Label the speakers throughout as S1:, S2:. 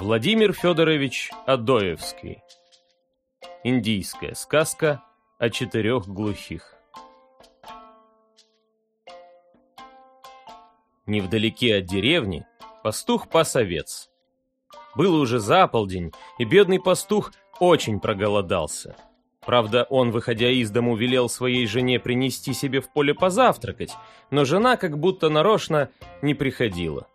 S1: Владимир Федорович Адоевский. Индийская сказка о четырех глухих. Невдалеке от деревни пастух пас овец. Было уже за полдень, и бедный пастух очень проголодался. Правда, он, выходя из дому, велел своей жене принести себе в поле позавтракать, но жена как будто нарочно не приходила.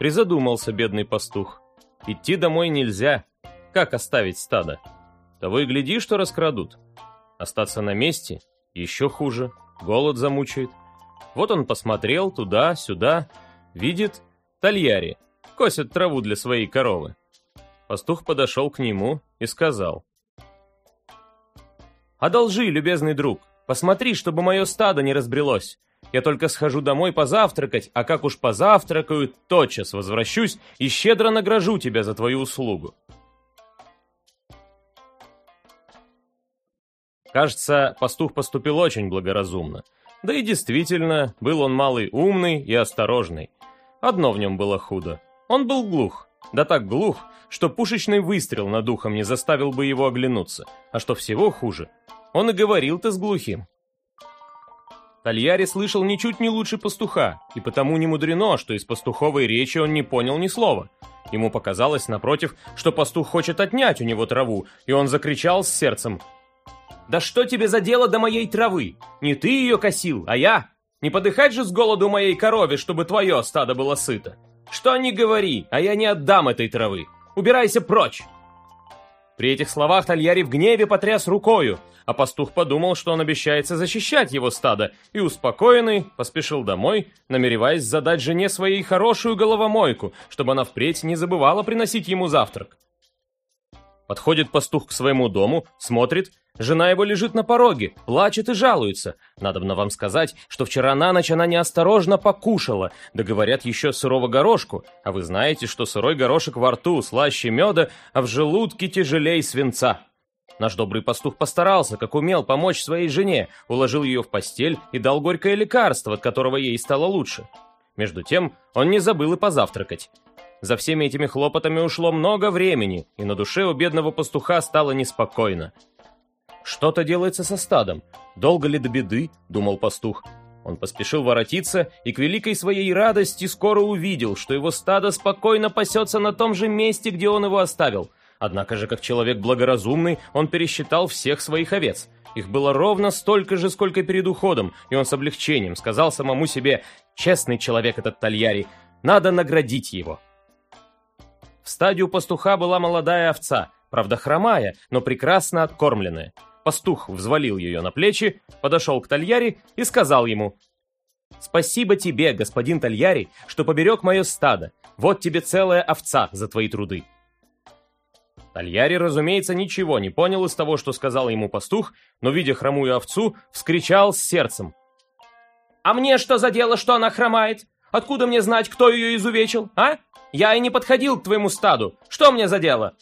S1: Призадумался бедный пастух. Идти домой нельзя. Как оставить стадо? Того и гляди, что раскрадут. Остаться на месте еще хуже. Голод замучает. Вот он посмотрел туда-сюда. Видит, тальяри. Косят траву для своей коровы. Пастух подошел к нему и сказал. «Одолжи, любезный друг, посмотри, чтобы мое стадо не разбрелось. Я только схожу домой позавтракать, а как уж позавтракаю, тотчас возвращусь и щедро награжу тебя за твою услугу. Кажется, пастух поступил очень благоразумно. Да и действительно, был он малый умный и осторожный. Одно в нем было худо. Он был глух. Да так глух, что пушечный выстрел над ухом не заставил бы его оглянуться. А что всего хуже, он и говорил-то с глухим. Тольяри слышал ничуть не лучше пастуха, и потому не мудрено, что из пастуховой речи он не понял ни слова. Ему показалось, напротив, что пастух хочет отнять у него траву, и он закричал с сердцем. «Да что тебе за дело до моей травы? Не ты ее косил, а я! Не подыхать же с голоду моей корове, чтобы твое стадо было сыто! Что не говори, а я не отдам этой травы! Убирайся прочь!» При этих словах Тольяри в гневе потряс рукою, а пастух подумал, что он обещается защищать его стадо, и успокоенный поспешил домой, намереваясь задать жене своей хорошую головомойку, чтобы она впредь не забывала приносить ему завтрак. Подходит пастух к своему дому, смотрит, жена его лежит на пороге, плачет и жалуется. Надобно вам сказать, что вчера на ночь она неосторожно покушала, да говорят еще сырого горошку, а вы знаете, что сырой горошек во рту слаще меда, а в желудке тяжелей свинца. Наш добрый пастух постарался, как умел, помочь своей жене, уложил ее в постель и дал горькое лекарство, от которого ей стало лучше. Между тем, он не забыл и позавтракать. За всеми этими хлопотами ушло много времени, и на душе у бедного пастуха стало неспокойно. «Что-то делается со стадом. Долго ли до беды?» — думал пастух. Он поспешил воротиться и к великой своей радости скоро увидел, что его стадо спокойно пасется на том же месте, где он его оставил — Однако же, как человек благоразумный, он пересчитал всех своих овец. Их было ровно столько же, сколько перед уходом, и он с облегчением сказал самому себе «Честный человек этот Тольяри, надо наградить его». В стадию пастуха была молодая овца, правда хромая, но прекрасно откормленная. Пастух взвалил ее на плечи, подошел к Тольяри и сказал ему «Спасибо тебе, господин Тольяри, что поберег мое стадо. Вот тебе целая овца за твои труды». Тольяри, разумеется, ничего не понял из того, что сказал ему пастух, но, видя хромую овцу, вскричал с сердцем. «А мне что за дело, что она хромает? Откуда мне знать, кто ее изувечил, а? Я и не подходил к твоему стаду. Что мне за дело?»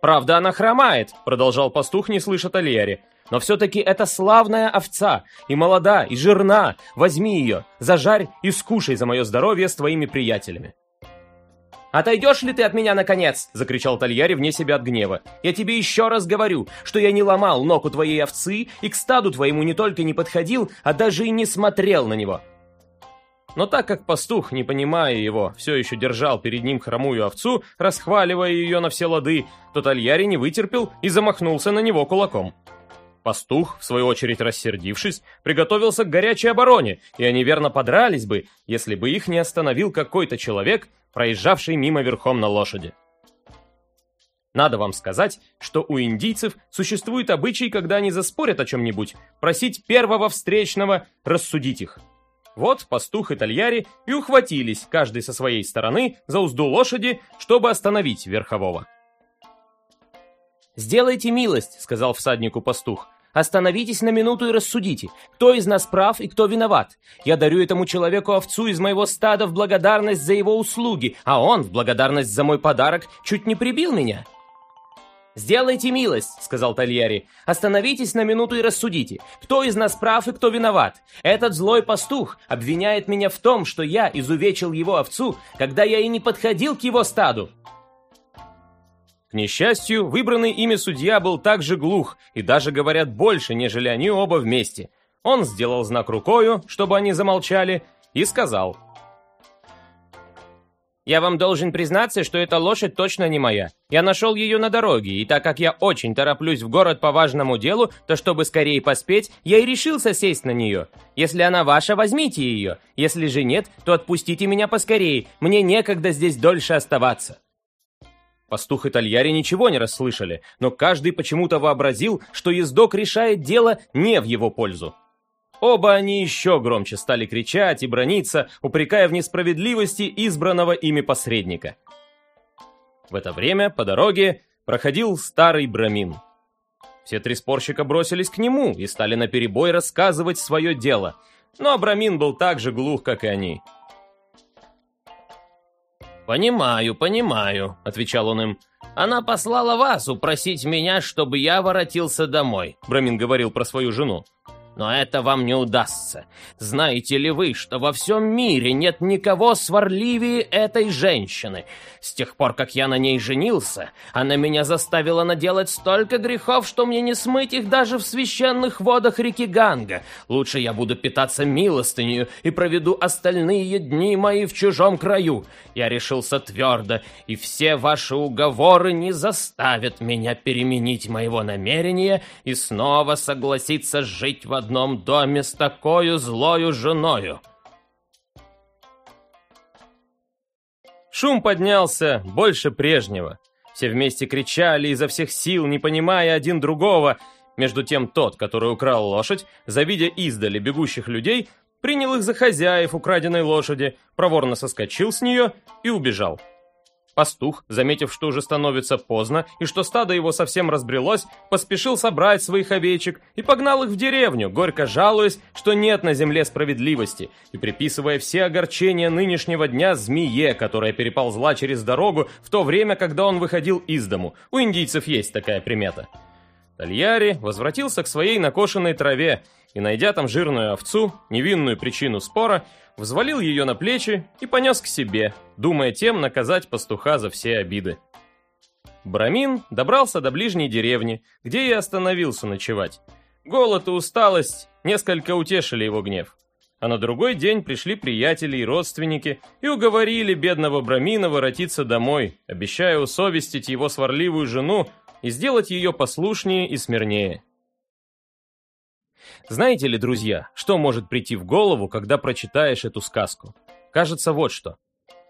S1: «Правда, она хромает», — продолжал пастух, не слыша Тольяри. «Но все-таки это славная овца, и молода, и жирна. Возьми ее, зажарь и скушай за мое здоровье с твоими приятелями». «Отойдешь ли ты от меня, наконец?» — закричал Тольяри вне себя от гнева. «Я тебе еще раз говорю, что я не ломал ног у твоей овцы и к стаду твоему не только не подходил, а даже и не смотрел на него». Но так как пастух, не понимая его, все еще держал перед ним хромую овцу, расхваливая ее на все лады, то Тольяри не вытерпел и замахнулся на него кулаком. Пастух, в свою очередь рассердившись, приготовился к горячей обороне, и они верно подрались бы, если бы их не остановил какой-то человек, проезжавший мимо верхом на лошади. Надо вам сказать, что у индийцев существует обычай, когда они заспорят о чем-нибудь, просить первого встречного рассудить их. Вот пастух и тольяри и ухватились, каждый со своей стороны, за узду лошади, чтобы остановить верхового. «Сделайте милость», — сказал всаднику пастух. «Остановитесь на минуту и рассудите, кто из нас прав и кто виноват. Я дарю этому человеку овцу из моего стада в благодарность за его услуги, а он, в благодарность за мой подарок, чуть не прибил меня». «Сделайте милость», — сказал Тольяри. «Остановитесь на минуту и рассудите, кто из нас прав и кто виноват. Этот злой пастух обвиняет меня в том, что я изувечил его овцу, когда я и не подходил к его стаду. К несчастью, выбранный ими судья был также глух, и даже говорят больше, нежели они оба вместе. Он сделал знак рукою, чтобы они замолчали, и сказал. «Я вам должен признаться, что эта лошадь точно не моя. Я нашел ее на дороге, и так как я очень тороплюсь в город по важному делу, то чтобы скорее поспеть, я и решился сесть на нее. Если она ваша, возьмите ее. Если же нет, то отпустите меня поскорее. Мне некогда здесь дольше оставаться». Пастух и Тольяри ничего не расслышали, но каждый почему-то вообразил, что ездок решает дело не в его пользу. Оба они еще громче стали кричать и брониться, упрекая в несправедливости избранного ими посредника. В это время по дороге проходил старый Брамин. Все три спорщика бросились к нему и стали наперебой рассказывать свое дело, но Брамин был так же глух, как и они.
S2: «Понимаю, понимаю», — отвечал он им. «Она послала вас упросить меня, чтобы я воротился домой», — Брамин говорил про свою жену. Но это вам не удастся. Знаете ли вы, что во всем мире нет никого сварливее этой женщины? С тех пор, как я на ней женился, она меня заставила наделать столько грехов, что мне не смыть их даже в священных водах реки Ганга. Лучше я буду питаться милостынью и проведу остальные дни мои в чужом краю. Я решился твердо, и все ваши уговоры не заставят меня переменить моего намерения и снова согласиться жить в одном доме с такой злою женою.
S1: Шум поднялся больше прежнего. Все вместе кричали изо всех сил, не понимая один другого. Между тем тот, который украл лошадь, завидя издали бегущих людей, принял их за хозяев украденной лошади, проворно соскочил с нее и убежал. Пастух, заметив, что уже становится поздно и что стадо его совсем разбрелось, поспешил собрать своих овечек и погнал их в деревню, горько жалуясь, что нет на земле справедливости, и приписывая все огорчения нынешнего дня змее, которая переползла через дорогу в то время, когда он выходил из дому. У индийцев есть такая примета. Тольяри возвратился к своей накошенной траве и, найдя там жирную овцу, невинную причину спора, взвалил ее на плечи и понес к себе, думая тем наказать пастуха за все обиды. Брамин добрался до ближней деревни, где и остановился ночевать. Голод и усталость несколько утешили его гнев. А на другой день пришли приятели и родственники и уговорили бедного Брамина воротиться домой, обещая усовестить его сварливую жену и сделать ее послушнее и смирнее. Знаете ли, друзья, что может прийти в голову, когда прочитаешь эту сказку? Кажется, вот что.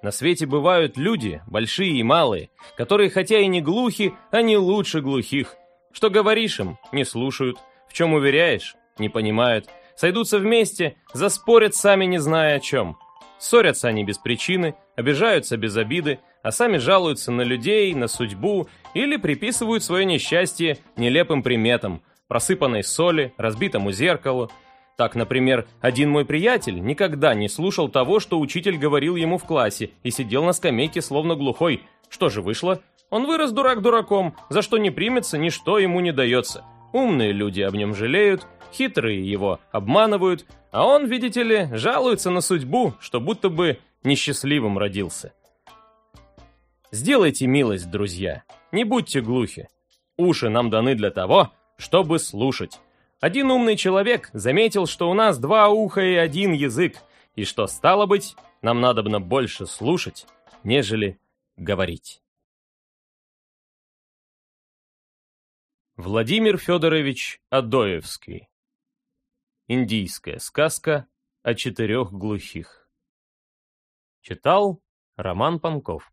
S1: На свете бывают люди, большие и малые, которые хотя и не глухи, не лучше глухих. Что говоришь им, не слушают, в чем уверяешь, не понимают, сойдутся вместе, заспорят сами не зная о чем. Ссорятся они без причины, обижаются без обиды, а сами жалуются на людей, на судьбу или приписывают свое несчастье нелепым приметам – просыпанной соли, разбитому зеркалу. Так, например, один мой приятель никогда не слушал того, что учитель говорил ему в классе, и сидел на скамейке словно глухой. Что же вышло? Он вырос дурак дураком, за что не примется, ничто ему не дается. Умные люди об нем жалеют, хитрые его обманывают, а он, видите ли, жалуется на судьбу, что будто бы несчастливым родился. Сделайте милость, друзья, не будьте глухи. Уши нам даны для того, чтобы слушать. Один умный человек заметил, что у нас два уха и один язык, и что, стало быть, нам надобно больше слушать, нежели говорить. Владимир Федорович Адоевский Индийская сказка о четырех глухих Читал Роман Панков